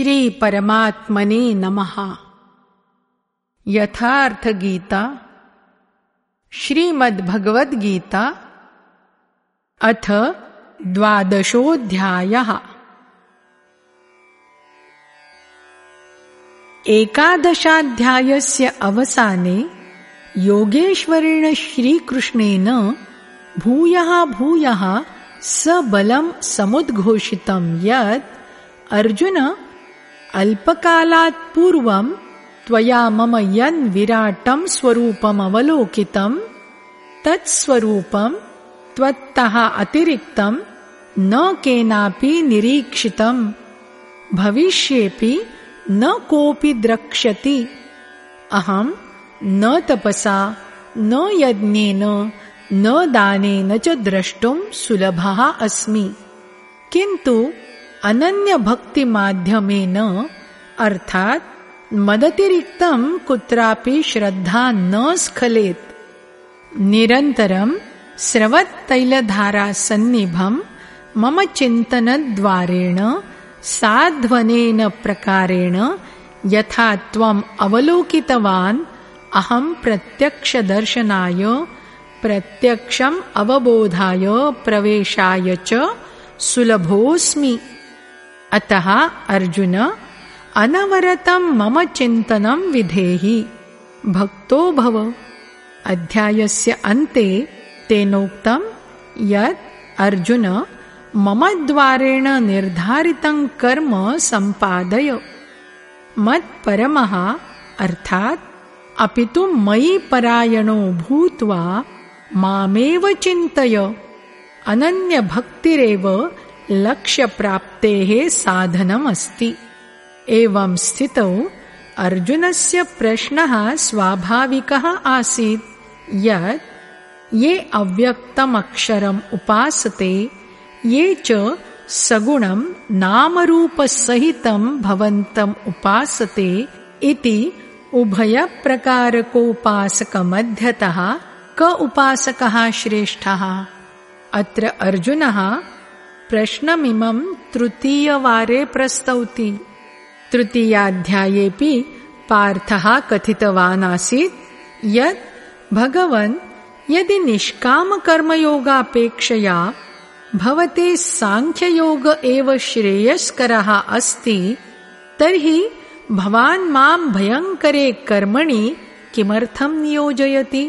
श्रीपरमात्मने नमः। यथार्थगीता श्रीमद्भगवद्गीता अथ द्वादशोऽध्यायः। एकादशाध्यायस्य अवसाने योगेश्वरेण श्रीकृष्णेन भूयः भूयः सबलं समुद्घोषितं यत् अर्जुन अल्पकालात् पूर्वं त्वया मम यन् विराटं स्वरूपमवलोकितं तत्स्वरूपं त्वत्तः अतिरिक्तं न केनापि निरीक्षितं। भविष्येऽपि न कोऽपि द्रक्ष्यति। अहं न तपसा न यज्ञेन न दानेन च द्रष्टुं सुलभः अस्मि। किन्तु अनन्यभक्तिमाध्यमेन अर्थात् मदतिरिक्तं कुत्रापि श्रद्धा न स्खलेत्। निरन्तरं स्रवत्तैलधारासन्निभं मम चिन्तनद्वारेण साध्वनेन प्रकारेण यथा त्वम् अवलोकितवान् अहं प्रत्यक्षदर्शनाय प्रत्यक्षम् अवबोधाय प्रवेशाय च सुलभोऽस्मि अतः अर्जुन अनवरतं मम चिन्तनं विधेहि। भक्तो भव। अध्यायस्य अन्ते तेनोक्तं यत् अर्जुन मम द्वारेण निर्धारितं कर्म सम्पादय। मत्परमः अर्थात् अपि तु मयि परायणो भूत्वा मामेव चिन्तय। अनन्यभक्तिरेव लक्ष्यप्राप्तेः साधनमस्ति। एवं स्थितौ अर्जुनस्य प्रश्नः स्वाभाविकः आसीत् यत् ये अव्यक्तमक्षरम् उपासते ये च सगुणं नामरूपसहितं भवन्तम् उपासते इति उभयप्रकारकोपासकमध्यतः क उपासकः श्रेष्ठः। अत्र अर्जुनः प्रश्नमिमं तृतीयवारे प्रस्तौति। तृतीयाध्यायेऽपि पार्थः कथितवान् आसीत् यत् भगवन् यदि निष्कामकर्मयोगापेक्षया भवते साङ्ख्ययोग एव श्रेयस्करः अस्ति तर्हि भवान् मां भयङ्करे कर्मणि किमर्थं नियोजयति?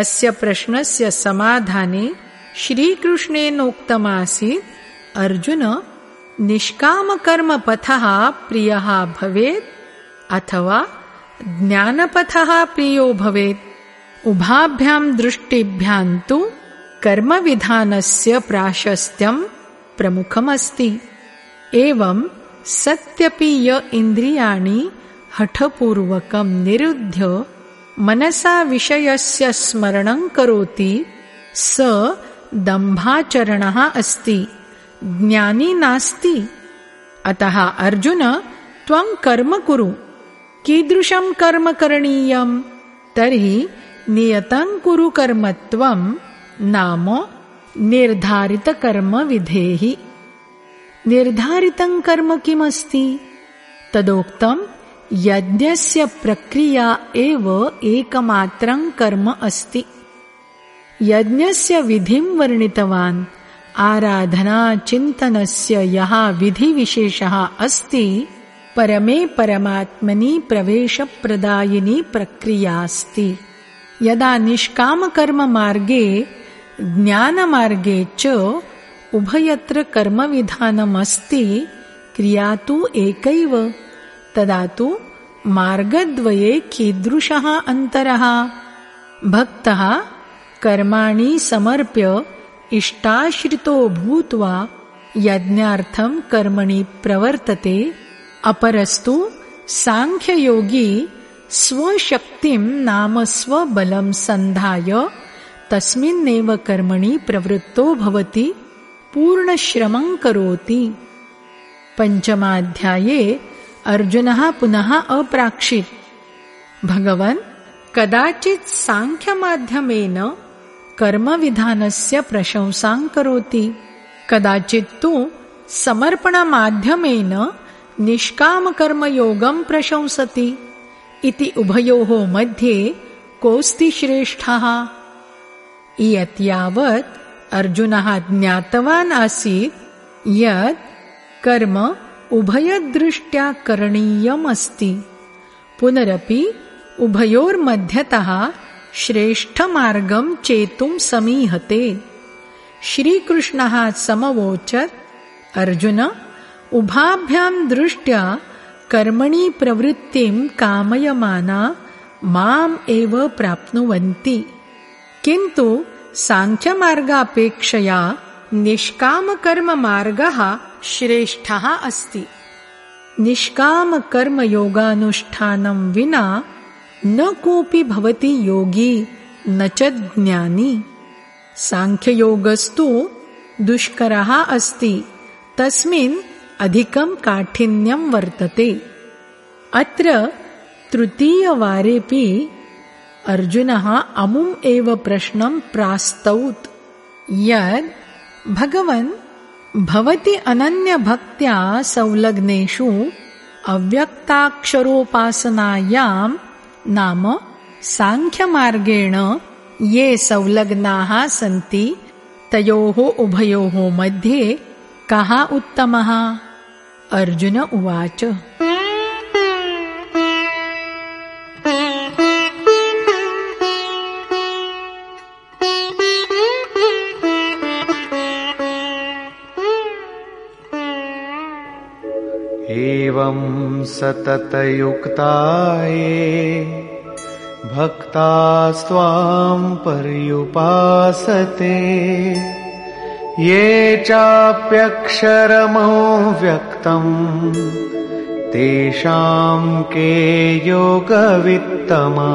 अस्य प्रश्नस्य समाधाने श्रीकृष्णेनोक्तमासीत् अर्जुन निष्कामकर्मपथः प्रियः भवेत् अथवा ज्ञानपथः प्रियो भवेत्? उभाभ्यां दृष्टिभ्यां तु कर्मविधानस्य प्राशस्त्यं प्रमुखमस्ति। एवं सत्यपि य इन्द्रियाणि हठपूर्वकं निरुध्य मनसा विषयस्य स्मरणं करोति स दम्भाचरणः अस्ति। ज्ञानी नास्ति। अतः अर्जुन त्वं कर्म कुरु। कीदृशं कर्म करणीयं तर्हि नियतं कुरु कर्मत्वं नाम विधेहि। निर्धारितं कर्म किमस्ति? तदोक्तं यज्ञस्य प्रक्रिया एव एकमात्रं कर्म अस्ति यज्ञस्य विधिं वर्णितवान्। आराधनाचिन्तनस्य यः विधिविशेषः अस्ति परमे परमात्मनि प्रवेशप्रदायिनी प्रक्रियास्ति यदा निष्कामकर्ममार्गे ज्ञानमार्गे च उभयत्र कर्मविधानमस्ति क्रिया तु एकैव। तदा तु मार्गद्वये कीदृशः अन्तरः? भक्तः कर्माणि समर्प्य इष्टाश्रितो भूत्वा यज्ञार्थं कर्मणि प्रवर्तते। अपरस्तु साङ्ख्ययोगी स्वशक्तिं नाम स्वबलं सन्धाय, तस्मिन्नेव कर्मणि प्रवृत्तो भवति, पूर्णश्रमं करोति। पञ्चमाध्याये अर्जुनः पुनः अप्राक्षित्। भगवन् कदाचित् साङ्ख्यमाध्यमेन कर्मविधानस्य प्रशंसां करोति। कदाचित् तु समर्पणमाध्यमेन निष्कामकर्मयोगं प्रशंसति। इति उभयोः मध्ये कोऽस्ति श्रेष्ठः? इयत् यावत् अर्जुनः ज्ञातवान् आसीत् यत् कर्म उभयदृष्ट्या करणीयमस्ति। पुनरपि उभयोर्मध्यतः श्रेष्ठमार्गं चेतुं समीहते। श्रीकृष्णः समवोचत् अर्जुन उभाभ्यां दृष्ट्या कर्मणि प्रवृत्तिं कामयमाना माम् एव प्राप्नुवन्ति। किन्तु साङ्ख्यमार्गापेक्षया निष्कामकर्ममार्गः श्रेष्ठः अस्ति। निष्कामकर्मयोगानुष्ठानं विना न कोऽपि भवति योगी न च ज्ञानी। साङ्ख्ययोगस्तु दुष्करः अस्ति तस्मिन् अधिकं काठिन्यं वर्तते। अत्र तृतीयवारेऽपि अर्जुनः अमुम् एव प्रश्नं प्रास्तौत् यद् भगवन् भवति अनन्यभक्त्या संलग्नेषु अव्यक्ताक्षरोपासनायां नाम साङ्ख्यमार्गेण ये संलग्नाः सन्ति तयोः उभयोः मध्ये कः उत्तमः? अर्जुन उवाच सततयुक्ताये भक्तास्त्वां पर्युपासते। ये चाप्यक्षरमो व्यक्तम् तेषां के योगवित्तमा।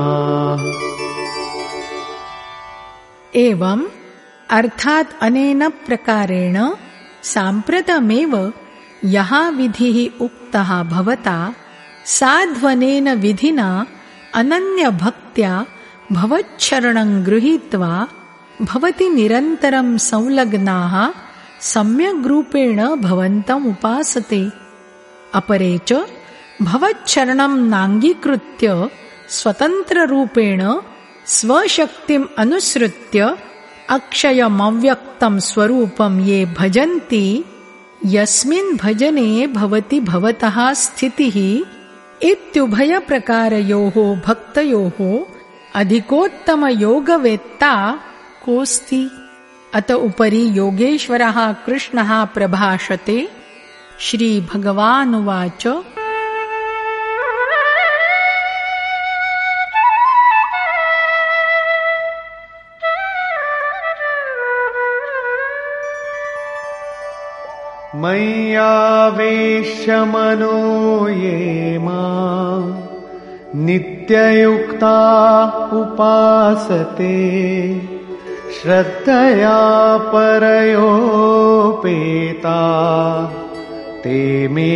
एवम् अर्थात् अनेन प्रकारेण साम्प्रतमेव यः विधिः उक्तः भवता साध्वनेन विधिना अनन्यभक्त्या भवच्छरणं गृहीत्वा भवति निरन्तरं संलग्नाः सम्यग्रूपेण भवन्तम् उपासते। अपरे च भवच्छरणं नाङ्गीकृत्य स्वतन्त्ररूपेण स्वशक्तिम् अनुसृत्य अक्षयमव्यक्तं स्वरूपं ये भजन्ति यस्मिन् भजने भवति भवतः स्थितिः इत्युभयप्रकारयोः भक्तयोः अधिकोत्तमयोगवेत्ता कोऽस्ति? अत उपरि योगेश्वरः कृष्णः प्रभाषते श्रीभगवानुवाच मय्यावेश्यमनो ये मा नित्ययुक्ता उपासते श्रद्धया परयोपेता ते मे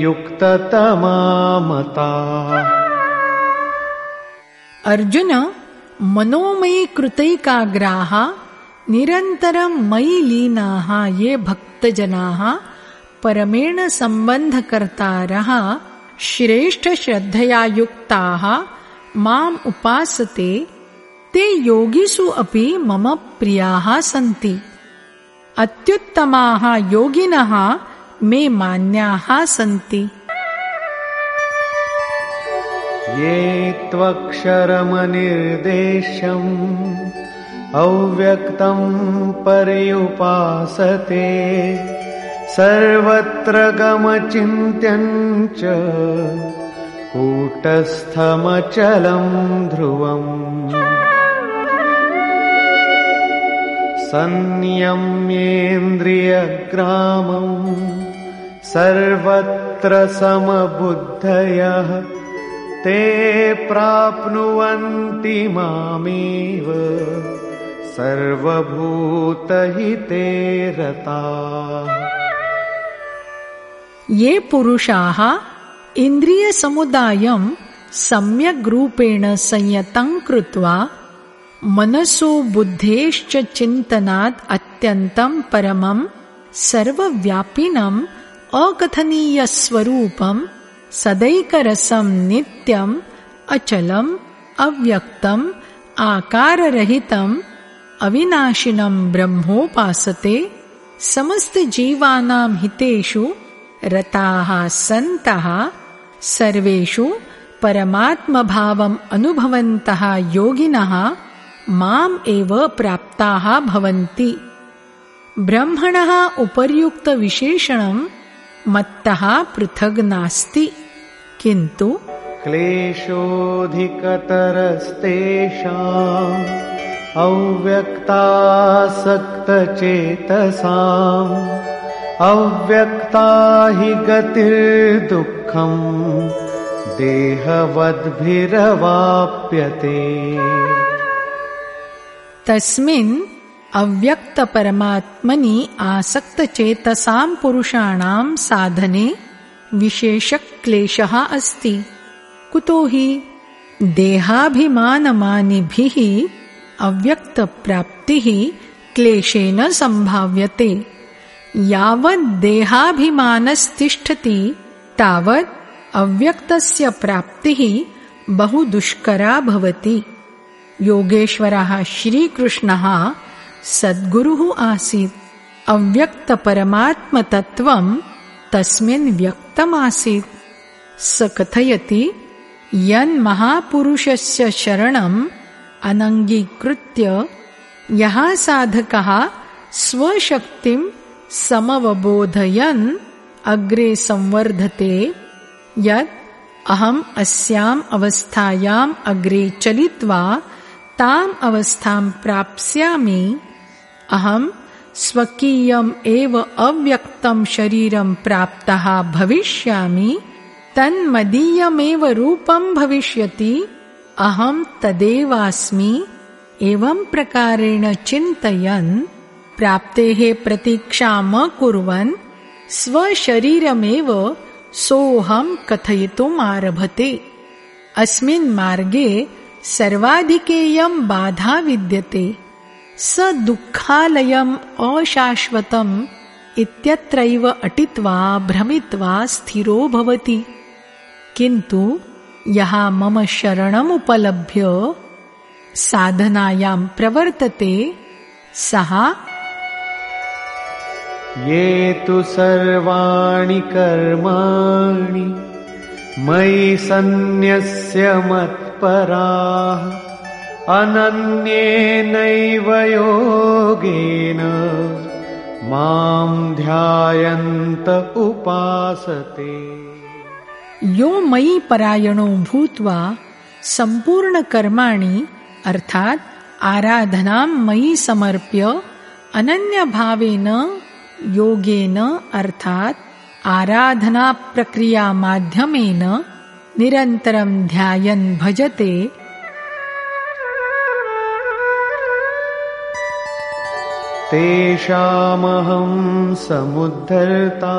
युक्ततमामता। अर्जुन मनोमयी कृतैकाग्राः निरन्तरं मयि लीनाः ये भक्तजनाः परमेण सम्बन्धकर्तारः श्रेष्ठश्रद्धया युक्ताः माम् उपासते ते योगिषु अपि मम प्रियाः सन्ति। अत्युत्तमाः योगिनः मे मान्याः सन्ति। ये त्वक्षरमनिर्देशम् अव्यक्तं पर्युपासते सर्वत्र गमचिन्त्यञ्च कूटस्थमचलं ध्रुवम् संयम्येन्द्रियग्रामम् सर्वत्र समबुद्धयः ते प्राप्नुवन्ति मामेव सर्वभूतहिते रता। ये पुरुषाः इन्द्रियसमुदायं सम्यग्रूपेण संयतं कृत्वा मनसो बुद्धेश्च चिन्तनात् अत्यन्तं परमं सर्वव्यापिनम् अकथनीयस्वरूपं सदैकरसं नित्यम् अचलम् अव्यक्तम् आकाररहितम् अविनाशिनं ब्रह्मोपासते समस्तजीवानां हितेषु रताः सन्तः सर्वेषु परमात्मभावम् अनुभवन्तः योगिनः माम् एव प्राप्ताः भवन्ति। ब्रह्मणः उपर्युक्तविशेषणम् मत्तः पृथग् नास्ति। किन्तु क्लेशोऽधिकतरस्तेषाम् अव्यक्तासक्तचेतसाम् अव्यक्ता हि गतिर्दुःखम् देहवद्भिरवाप्यते। तस्मिन् अव्यक्तपरमात्मनि आसक्तचेतसां पुरुषाणां साधने विशेषक्लेशः अस्ति। कुतो हि देहाभिमानमानिभिः अव्यक्तप्राप्तिः क्लेशेन सम्भाव्यते। यावत् देहाभिमानस्तिष्ठति तावत् अव्यक्तस्य प्राप्तिः बहु दुष्करा भवति। योगेश्वरः श्रीकृष्णः सद्गुरुः आसीत्। अव्यक्तपरमात्मतत्त्वम् तस्मिन् व्यक्तमासीत्। स कथयति यन्महापुरुषस्य शरणम् अनङ्गीकृत्य यः साधकः स्वशक्तिं समवबोधयन् अग्रे संवर्धते यत् अहम् अस्याम् अवस्थायाम् अग्रे चलित्वा ताम् अवस्थां प्राप्स्यामि। अहम् स्वकीयम् एव अव्यक्तं शरीरं प्राप्तः भविष्यामि। तन्मदीयमेव रूपं भविष्यति अहम् तदेवास्मि एवं प्रकारेण चिन्तयन् प्राप्तेः प्रतीक्षामकुर्वन् स्वशरीरमेव सोऽहम् कथयितुम् आरभते। अस्मिन् मार्गे सर्वाधिकेयम् बाधा विद्यते। स दुःखालयम् अशाश्वतम् इत्यत्रैव अटित्वा भ्रमित्वा स्थिरो भवति। किन्तु यः मम शरणमुपलभ्य साधनायां प्रवर्तते सः। ये तु सर्वाणि कर्माणि मयि सन्न्यस्य मत्पराः। अनन्येनैव योगेन मां ध्यायन्त उपासते यो मयि परायणो भूत्वा सम्पूर्णकर्माणि अर्थात् आराधनां मयि समर्प्य अनन्यभावेन योगेन अर्थात् आराधनाप्रक्रियामाध्यमेन निरन्तरं ध्यायन् भजते। तेषामहं समुद्धर्ता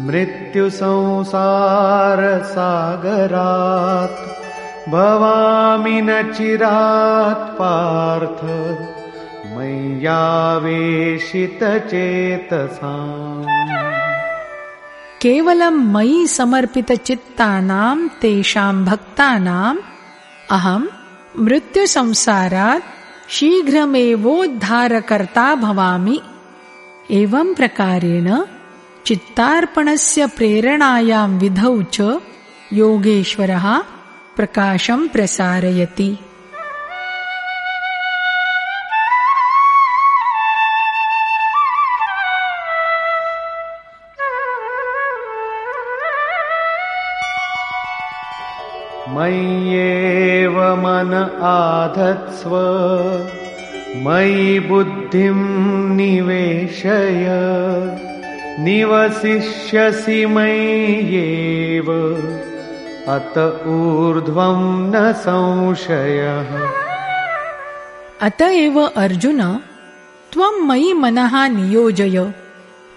मृत्युसंसारसागरात् भवामि न चिरात् पार्थ मय्यावेशितचेतसाम्। केवलं मयि समर्पितचित्तानां तेषां भक्तानाम् अहम् मृत्युसंसारात् शीघ्रमेवोद्धारकर्ता भवामि। एवं प्रकारेण चित्तार्पणस्य प्रेरणायां विधौ च योगेश्वरः प्रकाशं प्रसारयति. मय्येव मन आधत्स्व मयि बुद्धिं निवेशय निवसिष्यसि मय्येव। अत ऊर्ध्वं न संशयः। अत एव अर्जुन त्वं मयि मनः नियोजय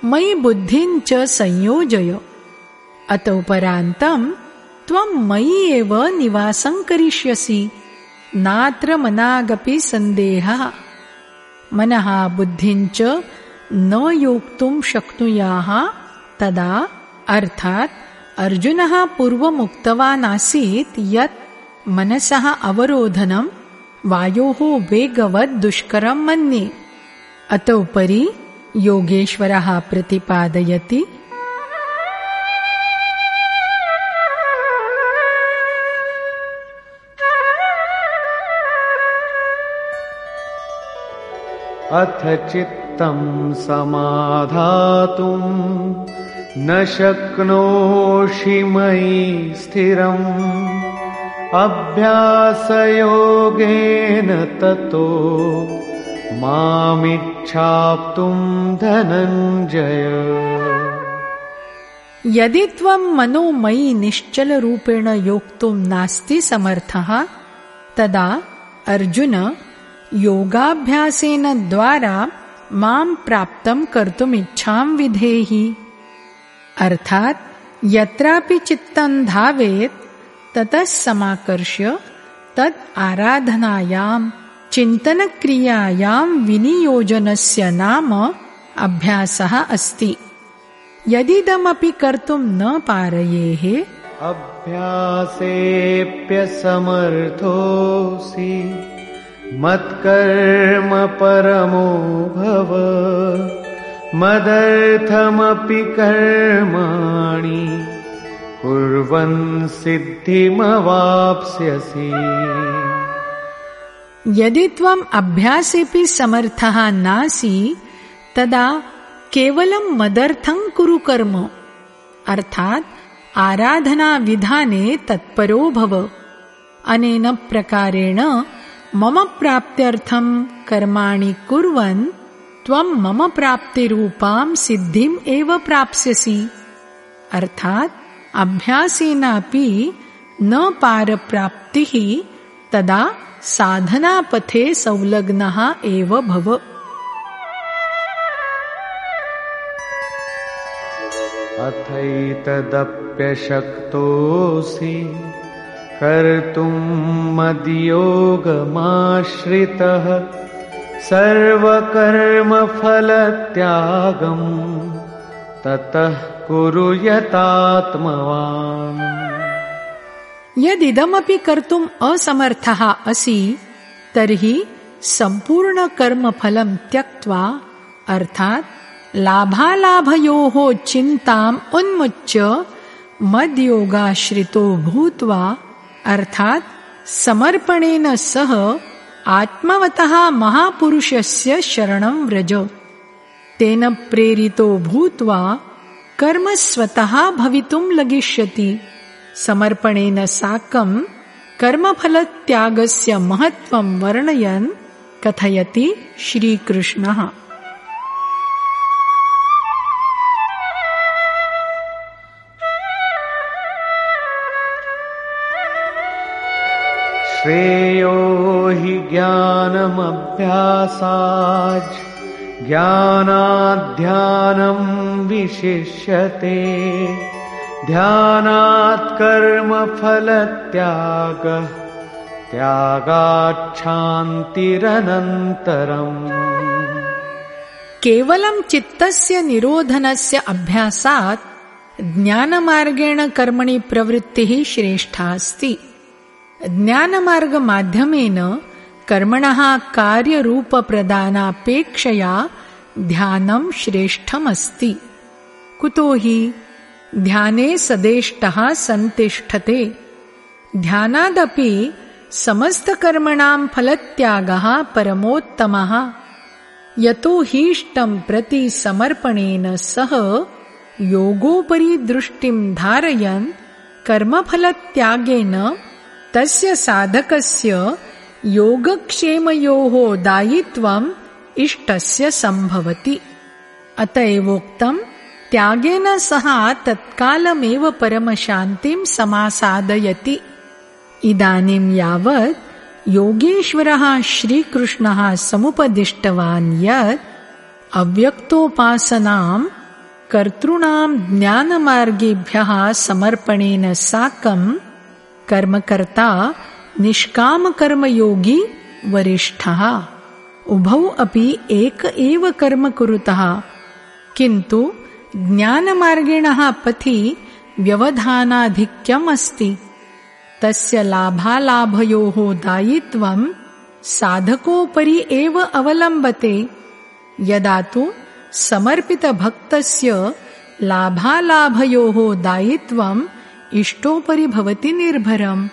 मयि बुद्धिं च संयोजय। अतोपरान्तं त्वं मयि एव निवासं करिष्यसि नात्र मनागपि सन्देहः। मनः बुद्धिं च न योक्तुं शक्नुयाः तदा अर्थात् अर्जुनः पूर्वमुक्तवान् आसीत् यत् मनसः अवरोधनं वायोः वेगवत् दुष्करं मन्ये। अत उपरि योगेश्वरः प्रतिपादयति समाधातुम् न शक्नोषि मयि स्थिरम्। अभ्यासयोगेन ततो मामिच्छाप्तुम् धनञ्जय। यदि त्वं मनो मयि निश्चलरूपेण योक्तुं नास्ति समर्थः तदा अर्जुन योगाभ्यासेन द्वारा मां प्राप्तं कर्तुमिच्छां विधेहि। अर्थात् यत्रापि चित्तं धावेत् ततः समाकर्ष्य तत् आराधनायां चिन्तनक्रियायां विनियोजनस्य नाम अभ्यासः अस्ति। यदिदमपि कर्तुं न पारयेः अभ्यासेऽप्यसमर्थोऽसि मत्कर्म परमो भव मदर्थमपि कर्माणि कुर्वन् सिद्धिमवाप्स्यसि। यदि त्वम् अभ्यासेऽपि समर्थः नासि तदा केवलं मदर्थं कुरु कर्म। अर्थात् आराधनाविधाने तत्परो भव। अनेन प्रकारेण मम प्राप्त्यर्थं कर्माणि कुर्वन्, त्वं मम प्राप्तिरूपां सिद्धिम् एव प्राप्स्यसि। अर्थात्, अभ्यासेनापि न पारप्राप्तिः तदा साधनापथे संलग्नः एव भव। अथैतदप्यशक्तोऽसि। कर्तुम् मद्योगमाश्रितः सर्वकर्मफलत्यागम् ततः कुरु यतात्मवान् यदिदमपि कर्तुम् असमर्थः असि, तर्हि सम्पूर्णकर्मफलं त्यक्त्वा, अर्थात् लाभालाभयोः चिन्ताम् उन्मुच्य मद्योगाश्रितो भूत्वा अर्थात् समर्पणेन सह आत्मवतः महापुरुषस्य शरणं व्रज। तेन प्रेरितो भूत्वा कर्म स्वतः भवितुं लगिष्यति। समर्पणेन साकं कर्मफलत्यागस्य महत्त्वं वर्णयन् कथयति श्रीकृष्णः श्रेयो हि ज्ञानमभ्यासाज्। ज्ञानाध्यानं विशिष्यते। ध्यानात् कर्मफलत्यागः। त्यागाच्छान्तिरनन्तरम्। केवलं चित्तस्य निरोधनस्य अभ्यासात् ज्ञानमार्गेण कर्मणि प्रवृत्तिः श्रेष्ठा अस्ति ज्ञानमार्गमाध्यमेन कर्मणः कार्यरूपप्रदानापेक्षया ध्यानं श्रेष्ठमस्ति। कुतो हि ध्याने सदेष्टः सन्तिष्ठते। ध्यानादपि समस्तकर्मणां फलत्यागः परमोत्तमः। यतो हीष्टं प्रति समर्पणेन सह योगोपरि दृष्टिं धारयन् कर्मफलत्यागेन तस्य साधकस्य योगक्षेमयोः दायित्वम् इष्टस्य सम्भवति। अत एवोक्तम् त्यागेन सह तत्कालमेव परमशान्तिं समासादयति। इदानीं यावत् योगेश्वरः श्रीकृष्णः समुपदिष्टवान् यत् अव्यक्तोपासनां कर्तॄणां ज्ञानमार्गेभ्यः समर्पणेन साकं कर्मकर्ता, निष्कामकर्मयोगी वरिष्ठः। उभौ अपि एक एव कर्म कुरुतः। किन्तु ज्ञानमार्गिणः पथि व्यवधानाधिक्यम् अस्ति। तस्य लाभालाभयोः दायित्वं साधकोपरि एव अवलम्बते। यदा तु समर्पितभक्तस्य लाभालाभयोः दायित्वम् इष्टोपरि भवति निर्भरम्।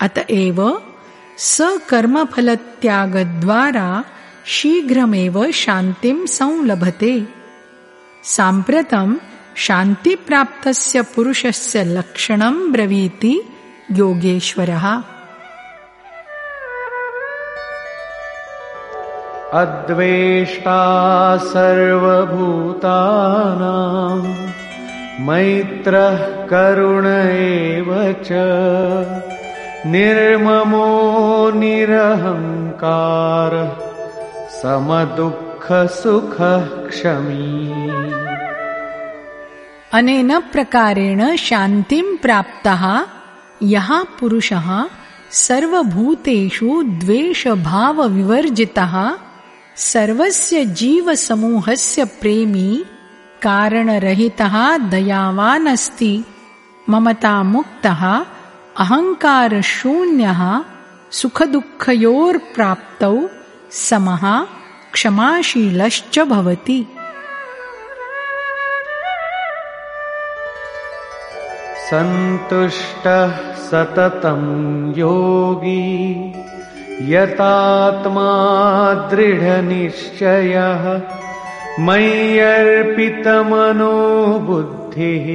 अत एव सकर्मफलत्यागद्वारा शीघ्रमेव शान्तिं संलभते। साम्प्रतं शान्तिप्राप्तस्य पुरुषस्य लक्षणं ब्रवीति योगेश्वरः। अद्वेष्टा सर्वभूतानां मैत्रः करुण एव च निर्ममो निरहङ्कारः समदुःखसुखः क्षमी। अनेन प्रकारेण शान्तिं प्राप्तः यः पुरुषः सर्वभूतेषु द्वेषभावविवर्जितः सर्वस्य जीवसमूहस्य प्रेमी कारणरहितः दयावान् अस्ति ममतामुक्तः अहङ्कारशून्यः सुखदुःखयोर्प्राप्तौ समः क्षमाशीलश्च भवति। सन्तुष्टः सततं योगी यतात्मा दृढनिश्चयः। मय्यर्पितमनो बुद्धिः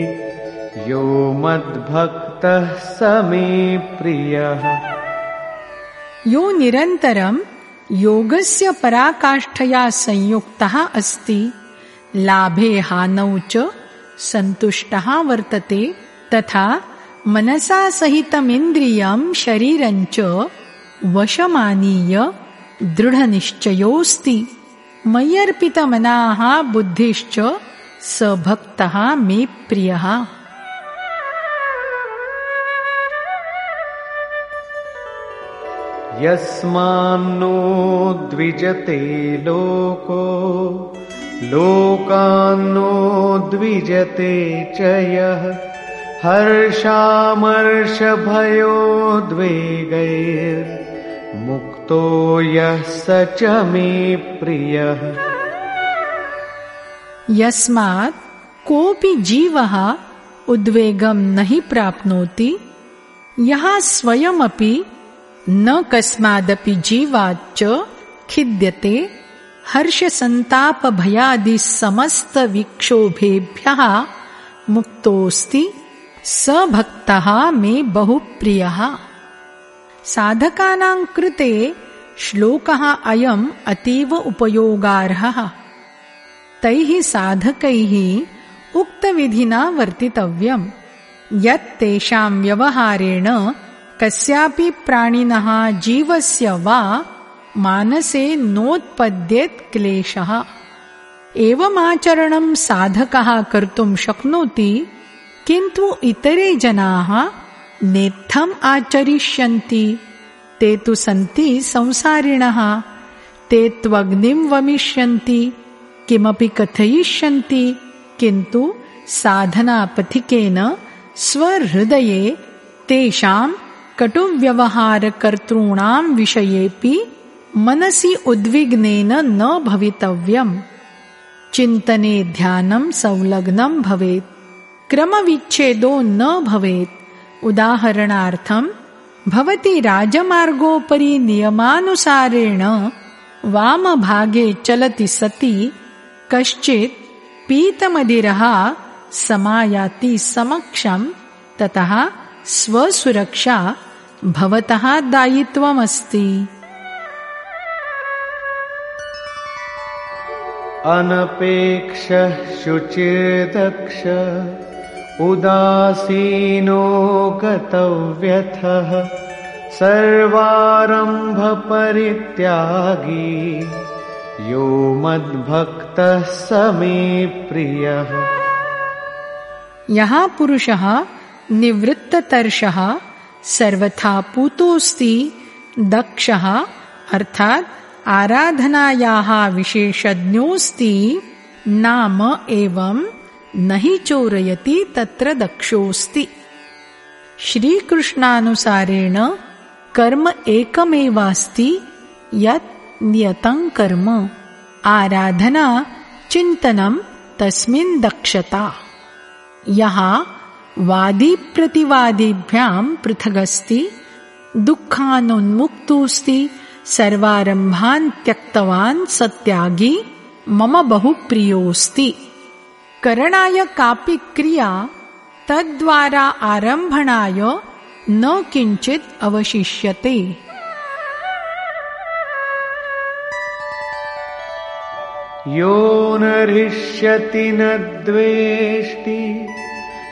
यो मद्भक्तः स मे प्रियः। यो निरन्तरं योगस्य पराकाष्ठया संयुक्तः अस्ति। लाभे हानौ च सन्तुष्टः वर्तते तथा मनसा सहितमिन्द्रियं शरीरञ्च वशमानीय दृढनिश्चयोऽस्ति मय्यर्पितमनाः बुद्धिश्च स भक्तः मे प्रियः। यस्मान्नो द्विजते लोको लोकान्नो द्विजते च यः हर्षामर्षभयोद्वेगैर्मुक्तो यः स च मे प्रियः यस्मात् कोऽपि जीवः उद्वेगं न हि प्राप्नोति, यः स्वयमपि न कस्मादपि जीवाच्च खिद्यते हर्षसन्तापभयादिसमस्तविक्षोभेभ्यः मुक्तोऽस्ति, स भक्तः मे बहु बहुप्रियः। साधकानां कृते श्लोकः अयम् अतीव उपयोगार्हः। तैः साधकैः उक्तविधिना वर्तितव्यम्। यत् तेषां व्यवहारेण कस्यापि प्राणिनः जीवस्य वा मानसे नोत्पद्येत् क्लेशः। एवमाचरणं साधकः कर्तुं शक्नोति किन्तु इतरे जनाः नेत्थम् आचरिष्यन्ति। ते तु सन्ति संसारिणः। ते त्वग्निं वमिष्यन्ति। किमपि कथयिष्यन्ति। किन्तु साधनापथिकेन स्वहृदये तेषां कटुव्यवहारकर्तॄणां विषयेऽपि मनसि उद्विग्नेन न भवितव्यम्। चिन्तने ध्यानं संलग्नं भवेत्। क्रमविच्छेदो न भवेत् उदाहरणार्थम् भवती राजमार्गोपरि नियमानुसारेण वामभागे चलति सति कश्चित् पीतमदिरः समायाति समक्षम् ततः स्वसुरक्षा भवतः दायित्वमस्ति उदासीनो गतव्यथः सर्वारम्भपरित्यागी। यो मद्भक्तः स मे प्रियः। यः पुरुषः निवृत्ततर्षः सर्वथा पूतोऽस्ति दक्षः अर्थात् आराधनायाः विशेषज्ञोऽस्ति नाम एवम् न हि चोरयति तत्र दक्षोऽस्ति। श्रीकृष्णानुसारेण कर्म एकमेवास्ति यत् नियतं कर्म। आराधना चिन्तनं तस्मिन् दक्षता। यः वादिप्रतिवादिभ्यां पृथगस्ति दुःखानुन्मुक्तोऽस्ति सर्वारम्भान् त्यक्तवान् सत्यागी मम बहुप्रियोऽस्ति करणाय कापि क्रिया तद्वारा आरम्भणाय न किञ्चित् अवशिष्यते। यो न हृष्यति न द्वेष्टि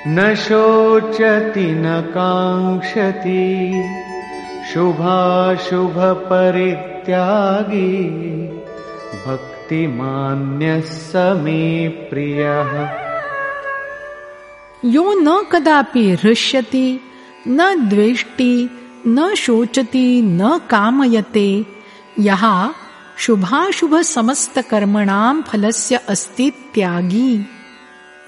न शोचति न काङ्क्षति शुभाशुभपरित्यागी भक्तिमान्यः स मे प्रियः यो न कदापि हृष्यति, न द्वेष्टि, न शोचति, न कामयते। यः शुभाशुभसमस्तकर्मणां फलस्य अस्ति त्यागी।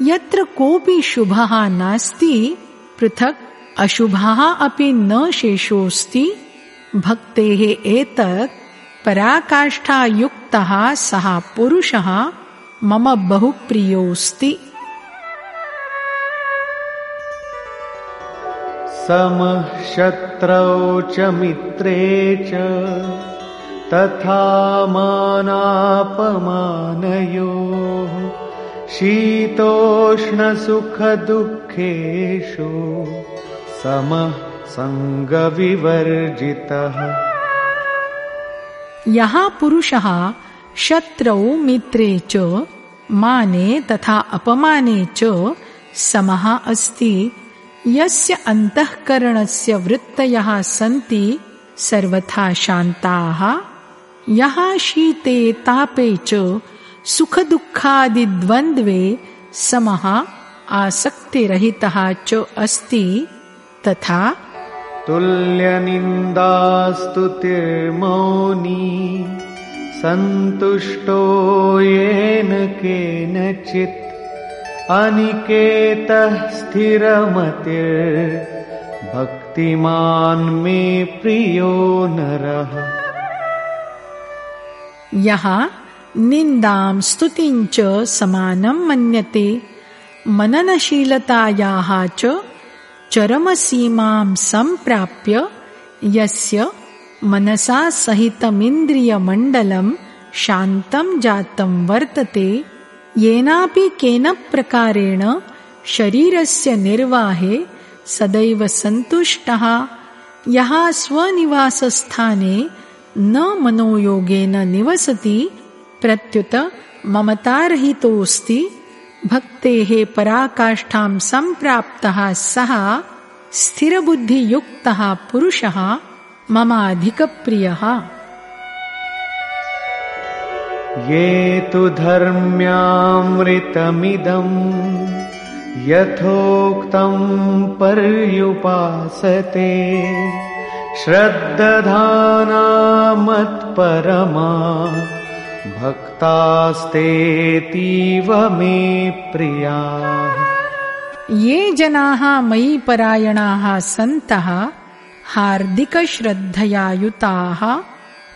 यत्र कोऽपि शुभः नास्ति, पृथक् अशुभः अपि न शेषोऽस्ति। भक्तेः एतत् पराकाष्ठायुक्तः सः पुरुषः मम बहुप्रियोऽस्ति। समः शत्रौ च मित्रे च तथा मानापमानयोः शीतोष्णसुखदुःखेषु समः सङ्गविवर्जितः यः पुरुषः शत्रौ मित्रे च माने तथा अपमाने च समः अस्ति। यस्य अन्तःकरणस्य वृत्तयः सन्ति सर्वथा शान्ताः। यः शीते तापे च सुखदुःखादिद्वन्द्वे समः आसक्तिरहितः च अस्ति। तथा तुल्यनिन्दास्तुतिर्मौनी सन्तुष्टो येन केनचित् अनिकेतः स्थिरमतिर्भक्तिमान् मे प्रियो नरः। यः निन्दां स्तुतिञ्च समानं मन्यते मननशीलतायाः च चरमसीमां सम्प्राप्य यस्य मनसा सहितमिन्द्रियमण्डलं शान्तं जातं वर्तते, येनापि केन प्रकारेण शरीरस्य निर्वाहे सदैव सन्तुष्टः। यः स्वनिवासस्थाने न मनोयोगेन निवसति, प्रत्युत ममतारहितोऽस्ति भक्तेः पराकाष्ठां सम्प्राप्तः सः स्थिरबुद्धियुक्तः पुरुषः ममाधिकप्रियः। ये तु धर्म्यामृतमिदम् यथोक्तं पर्युपासते। श्रद्दधानामत्परमा भक्तास्तेतीव मे प्रिया। ये जनाः मयि परायणाः सन्तः हार्दिकश्रद्धया युताः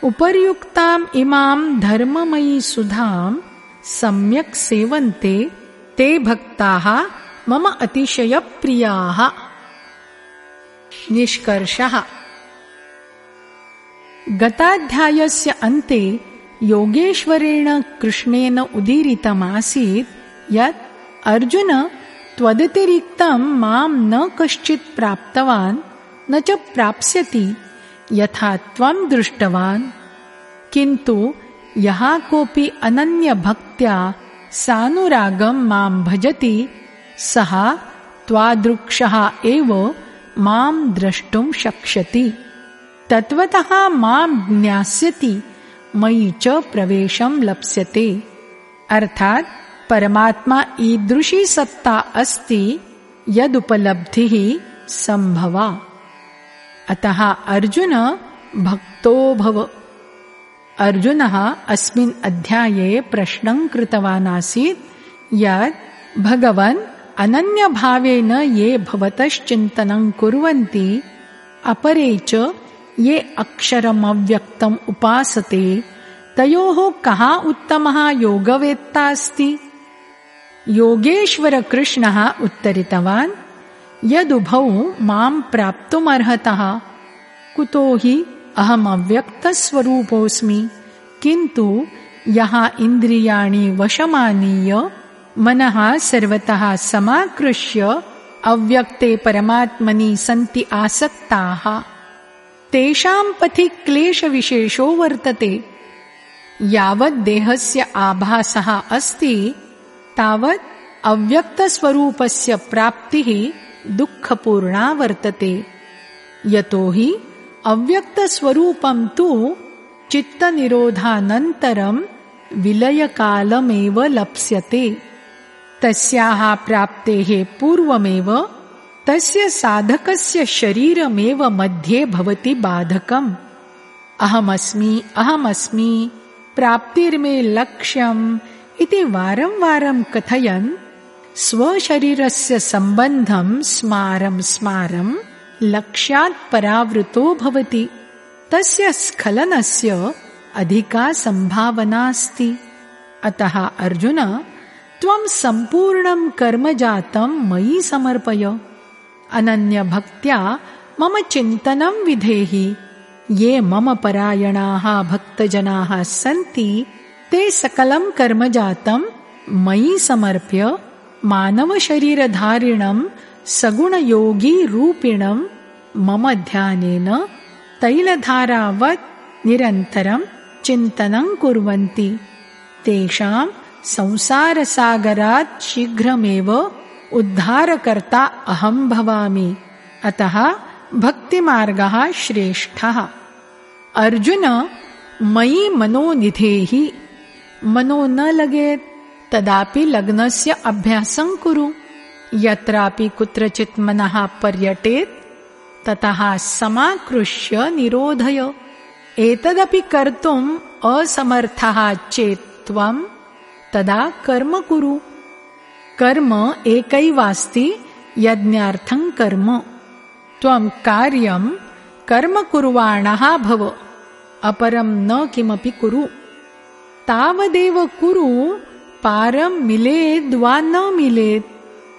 उपर्युक्ताम् इमाम् धर्ममयी सुधाम् सम्यक् सेवन्ते ते भक्ताः मम अतिशयप्रियाः। निष्कर्षः। गताध्यायस्य अन्ते योगेश्वरेण कृष्णेन उदीरितमासीत् यत् अर्जुन त्वदतिरिक्तं मां न कश्चित् प्राप्तवान् न च प्राप्स्यति यथा त्वं दृष्टवान्। किन्तु यः कोऽपि अनन्यभक्त्या सानुरागं मां भजति सः त्वादृक्षः एव मां द्रष्टुं शक्ष्यति। तत्त्वतः मां ज्ञास्यति मयि च प्रवेशं लप्स्यते। अर्थात्, परमात्मा ईदृशी सत्ता अस्ति, यदुपलब्धिः सम्भवा। अतः अर्जुन भक्तो भव। अर्जुनः अस्मिन् अध्याये प्रश्नं कृतवान् आसीत् यत् भगवन् अनन्यभावेन ये भवतश्चिन्तनं कुर्वन्ति, अपरे च ये अक्षरमव्यक्तम् उपासते। तयोः कः उत्तमः योगवेत्ता अस्ति? योगेश्वरकृष्णः उत्तरितवान् यदुभौ माम् प्राप्तुमर्हतः। कुतो हि अहमव्यक्तस्वरूपोऽस्मि। किन्तु यः इन्द्रियाणि वशमानीय मनः सर्वतः समाकृष्य अव्यक्ते परमात्मनि सन्ति आसक्ताः तेषाम् पथि क्लेशविशेषो वर्तते। यावत् देहस्य आभासः अस्ति तावत् अव्यक्तस्वरूपस्य प्राप्तिः दुःखपूर्णा वर्तते। यतोहि अव्यक्तस्वरूपम् तु चित्तनिरोधानन्तरम् विलयकालमेव लप्स्यते। तस्याः प्राप्तेः पूर्वमेव तस्य साधकस्य शरीरमेव मध्ये भवति बाधकम्। अहमस्मि अहमस्मि प्राप्तिर्मे लक्ष्यम् इति वारं वारं कथयन्। स्वशरीरस्य सम्बन्धं स्मारं स्मारं लक्ष्यात् परावृतो भवति। तस्य स्खलनस्य अधिका सम्भावनास्ति अतः अर्जुन त्वं सम्पूर्णं कर्मजातं मयि समर्पय अनन्यभक्त्या मम चिन्तनं विधेहि। ये मम परायणाः भक्तजनाः सन्ति ते सकलं कर्मजातं मयि समर्प्य मानवशरीरधारिणं सगुणयोगीरूपिणं मम ध्यानेन तैलधारावत् निरन्तरं चिन्तनं कुर्वन्ति। तेषां संसारसागरात् शीघ्रमेव उद्धारकर्ता अहं भवामि। अतः भक्तिमार्गः श्रेष्ठः। अर्जुन मयि मनोनिधेहि। मनो न लगेत् तदापि लग्नस्य अभ्यासं कुरु। यत्रापि कुत्रचित् मनः पर्यटेत् ततः समाकृष्य निरोधय। एतदपि कर्तुम् असमर्थः चेत् त्वम् तदा कर्म कुरु कर्म एकैवास्ति यज्ञार्थं कर्म। त्वं कार्यं कर्म कुर्वाणः भव। अपरं न किमपि कुरु। तावदेव कुरु, पारं मिलेद्वा न मिलेत्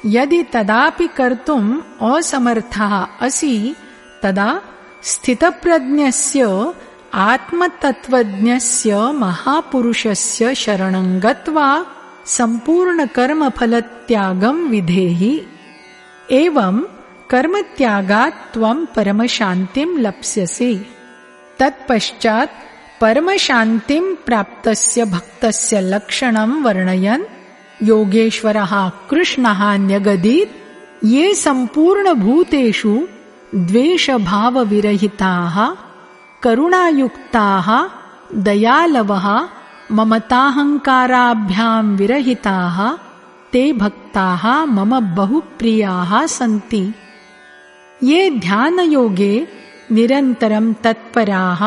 यदि तदापि कर्तुम् असमर्थः असि, तदा स्थितप्रज्ञस्य, आत्मतत्त्वज्ञस्य, महापुरुषस्य शरणं गत्वा सम्पूर्णकर्मफलत्यागं विधेहि। एवं कर्मत्यागात् त्वं परमशान्तिं लप्स्यसि। तत्पश्चात् परमशान्तिं प्राप्तस्य भक्तस्य लक्षणं वर्णयन् योगेश्वरः कृष्णः न्यगदीत् ये सम्पूर्णभूतेषु द्वेषभावविरहिताः करुणायुक्ताः दयालवः ममताहङ्काराभ्याम् विरहिताः ते भक्ताः मम बहुप्रियाः सन्ति। ये ध्यानयोगे निरन्तरं तत्पराः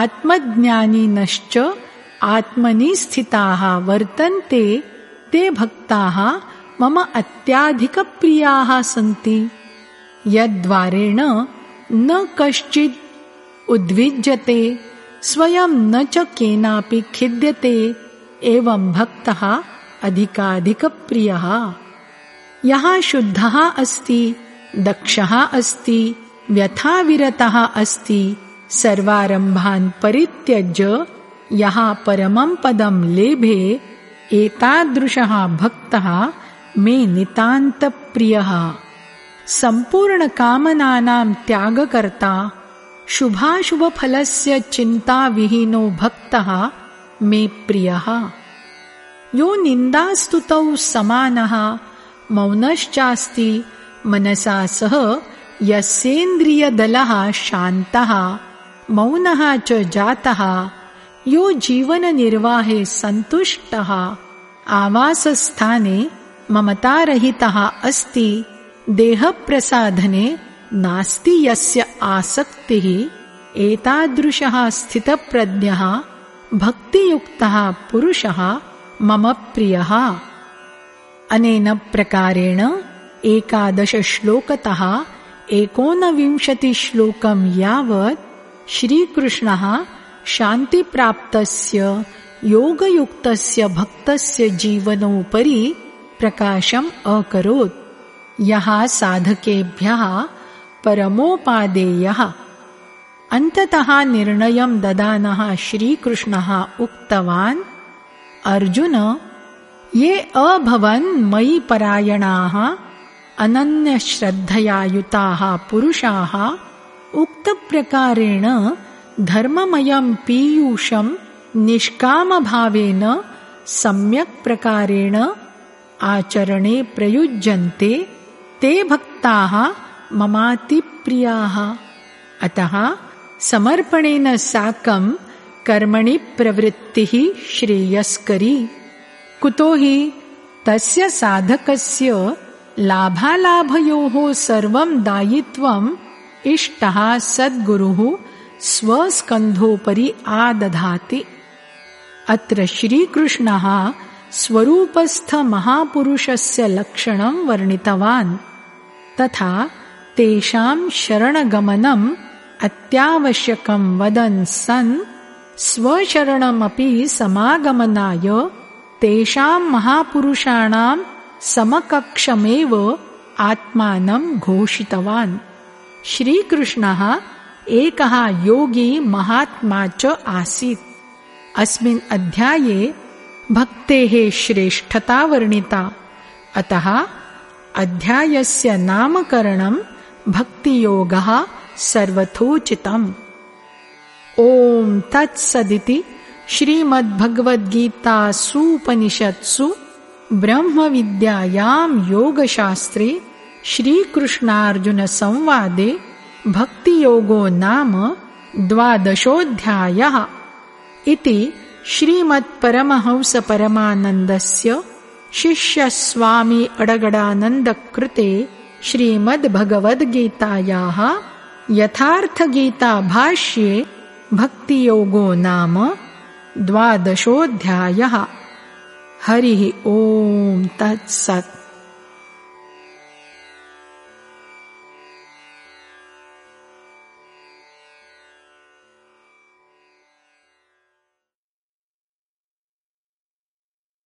आत्मज्ञानिनश्च आत्मनि स्थिताः वर्तन्ते ते भक्ताः मम अत्याधिकप्रियाः सन्ति। यद्वारेण न कश्चित् उद्विज्यते स्वयं न च केनापि खिद्यते एवं भक्तः अधिकाधिकप्रियः। यः शुद्धः अस्ति दक्षः अस्ति व्यथाविरतः अस्ति सर्वारम्भान् परित्यज्य यः परमं पदं लेभे एतादृशः भक्तः मे नितान्तप्रियः। सम्पूर्णकामनानां त्यागकर्ता शुभाशुभफलस्य चिन्ताविहीनो भक्तः मे प्रियः। यो निन्दास्तुतौ समानः मौनश्चास्ति मनसा सह यस्येन्द्रियदलः शान्तः मौनः च जातः। यो जीवननिर्वाहे सन्तुष्टः। आवासस्थाने ममतारहितः अस्ति। देहप्रसाधने नास्ति यस्य आसक्तिः एतादृशः स्थितप्रज्ञः भक्तियुक्तः पुरुषः मम प्रियः। अनेन प्रकारेण एकादशश्लोकतः एकोनविंशतिश्लोकं यावत् श्रीकृष्णः शान्तिप्राप्तस्य योगयुक्तस्य भक्तस्य जीवनोपरि प्रकाशम् अकरोत्। यः साधकेभ्यः परमोपादेयः। अन्ततः निर्णयं ददानः श्रीकृष्णः उक्तवान् अर्जुन ये अभवन् मयि परायणाः अनन्यश्रद्धया युताः पुरुषाः उक्तप्रकारेण धर्ममयं पीयूषं निष्कामभावेन सम्यक् प्रकारेण आचरणे प्रयुज्यन्ते ते भक्ताः ममातिप्रियाः। अतः समर्पणेन साकं कर्मणि प्रवृत्तिः श्रेयस्करी। कुतो हि तस्य साधकस्य लाभालाभयोः सर्वं दायित्वम् इष्टः सद्गुरुः स्वस्कन्धोपरि आदधाति। अत्र श्रीकृष्णः स्वरूपस्थमहापुरुषस्य लक्षणं वर्णितवान्। तथा तेषां शरणगमनम् अत्यावश्यकं वदन् सन् स्वशरणमपि समागमनाय तेषां महापुरुषाणां समकक्षमेव आत्मानं घोषितवान्। श्रीकृष्णः एकः योगी महात्मा च आसीत्। अस्मिन् अध्याये भक्तेः श्रेष्ठता वर्णिता अतः अध्यायस्य नामकरणं भक्तियोगः सर्वथोचितम्। ॐ तत्सदिति श्रीमद्भगवद्गीतासूपनिषत्सु ब्रह्मविद्यायां योगशास्त्रे श्रीकृष्णार्जुनसंवादे भक्तियोगो नाम द्वादशोऽध्यायः इति श्रीमत्परमहंसपरमानन्दस्य शिष्यस्वामी अडगडानन्दकृते श्रीमद्भगवद्गीतायाः यथार्थगीताभाष्ये भक्तियोगो नाम द्वादशोऽध्यायः। हरिः ॐ तत्सत्